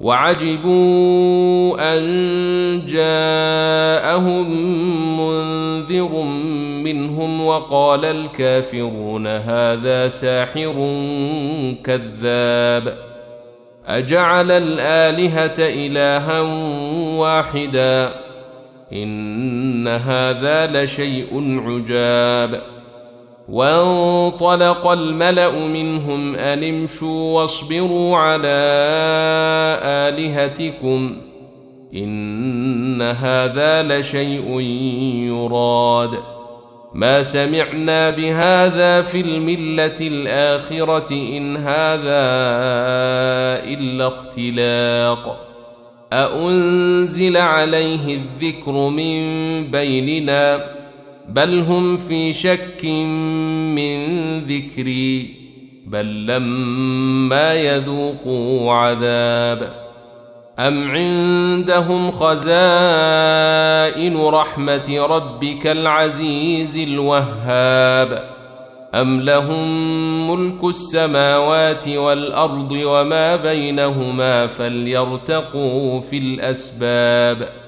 وعجبوا أن جاءهم منذر منهم وقال الكافرون هذا ساحر كذاب أجعل الآلهة إلها واحدا إن هذا لشيء عجاب وانطلق الملأ منهم أن امشوا واصبروا على آلهتكم إن هذا لشيء يراد. ما سمعنا بهذا في الملة الآخرة إن هذا إلا اختلاق. أأنزل عليه الذكر من بيننا؟ بل هم في شك من ذكري بل لما يذوقوا عذاب. أم عندهم خزائن رحمة ربك العزيز الوهاب؟ أم لهم ملك السماوات والأرض وما بينهما فليرتقوا في الأسباب؟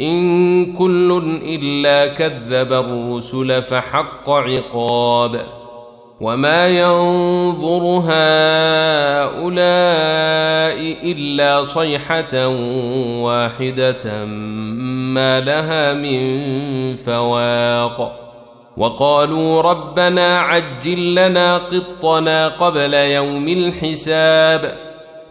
إن كل إلا كذب الرسل فحق عقاب وما ينظر هؤلاء إلا صيحة واحدة ما لها من فواق وقالوا ربنا عجل لنا قطنا قبل يوم الحساب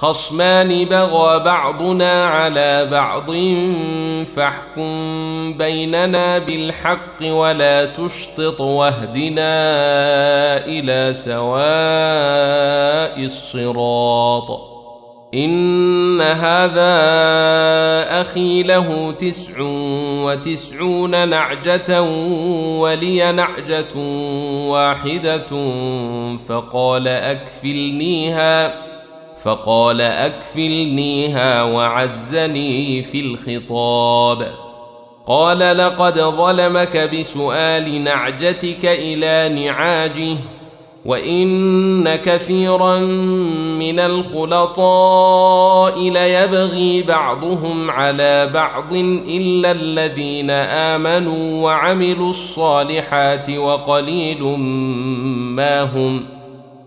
خصمان بغى بعضنا على بعض فاحكم بيننا بالحق ولا تشطط واهدنا إلى سواء الصراط. إن هذا أخي له تسع وتسعون نعجة ولي نعجة واحدة فقال أكفلنيها. فقال اكفلنيها وعزني في الخطاب. قال لقد ظلمك بسؤال نعجتك إلى نعاجه وإن كثيرا من الخلطاء ليبغي بعضهم على بعض إلا الذين آمنوا وعملوا الصالحات وقليل ما هم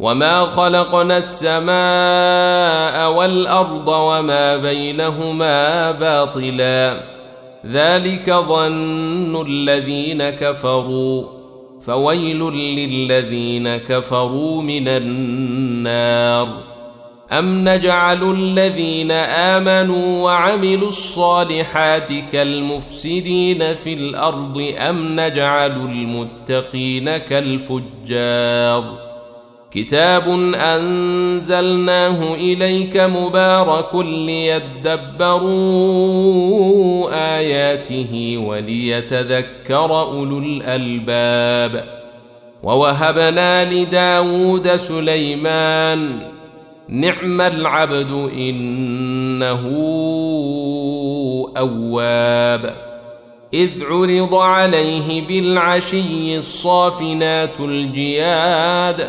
وما خلقنا السماء والارض وما بينهما باطلا ذلك ظن الذين كفروا فويل للذين كفروا من النار أم نجعل الذين آمنوا وعملوا الصالحات كالمفسدين في الأرض أم نجعل المتقين كالفجار كتاب أنزلناه إليك مبارك ليدبروا آياته وليتذكر أولو الألباب. ووهبنا لداود سليمان نعم العبد إنه أواب. إذ عرض عليه بالعشي الصافنات الجياد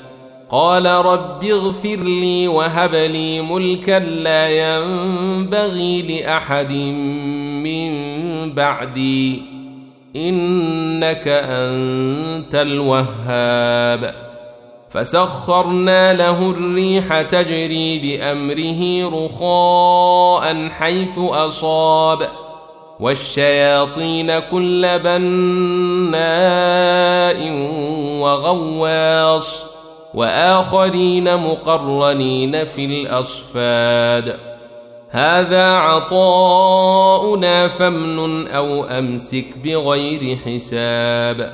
قال رب اغفر لي وهب لي ملكا لا ينبغي لأحد من بعدي إنك أنت الوهاب. فسخرنا له الريح تجري بأمره رخاء حيث أصاب والشياطين كل بناء وغواص. وآخرين مقرنين في الأصفاد. هذا عطاؤنا فامنن أو أمسك بغير حساب.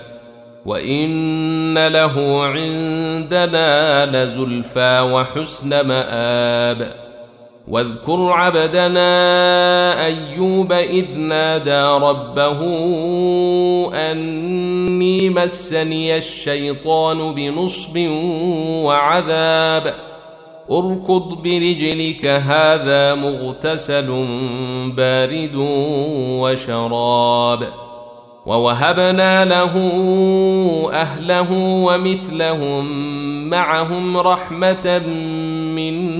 وإن له عندنا لزلفى وحسن مآب. واذكر عبدنا أيوب إذ نادى ربه أني مسني الشيطان بنصب وعذاب. اركض برجلك هذا مغتسل بارد وشراب. ووهبنا له أهله ومثلهم معهم رحمة منا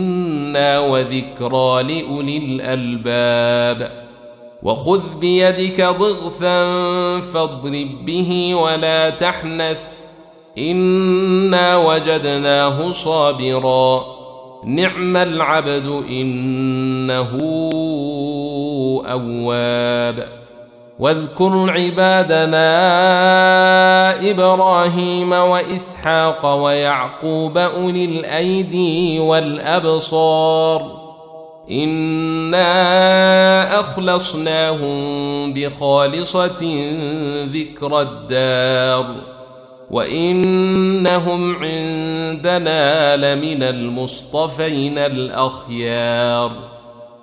وذكرى لاولي الالباب وخذ بيدك ضغثا فاضرب به ولا تحنث انا وجدناه صابرا نعم العبد انه اواب واذكر عبادنا إبراهيم وإسحاق ويعقوب أولي الأيدي والأبصار إنا أخلصناهم بخالصة ذكر الدار وإنهم عندنا لمن المصطفين الأخيار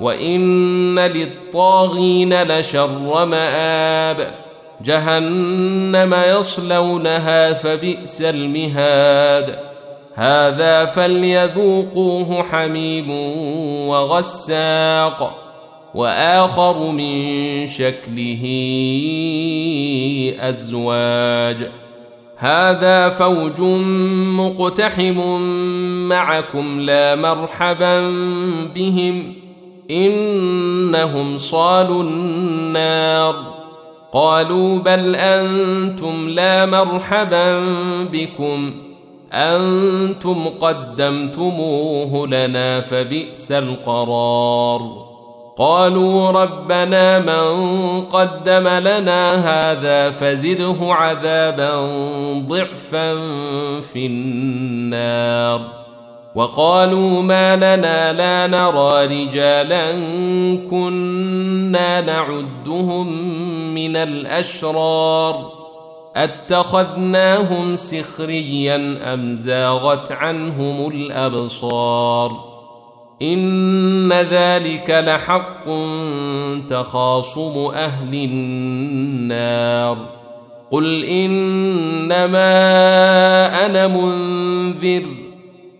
وان للطاغين لشر مآب جهنم يصلونها فبئس المهاد هذا فليذوقوه حميم وغساق واخر من شكله ازواج هذا فوج مقتحم معكم لا مرحبا بهم إنهم صالوا النار. قالوا بل أنتم لا مرحبا بكم. أنتم قدمتموه لنا فبئس القرار. قالوا ربنا من قدم لنا هذا فزده عذابا ضعفا في النار. وقالوا ما لنا لا نرى رجالا كنا نعدهم من الأشرار أتخذناهم سخريا أم زاغت عنهم الأبصار إن ذلك لحق تخاصم أهل النار قل إنما أنا منذر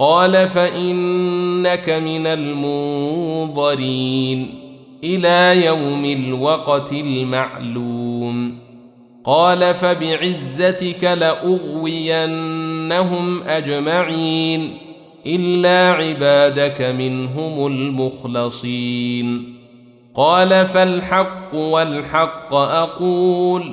قال فإنك من المنظرين إلى يوم الوقت المعلوم. قال فبعزتك لأغوينهم أجمعين إلا عبادك منهم المخلصين. قال فالحق والحق أقول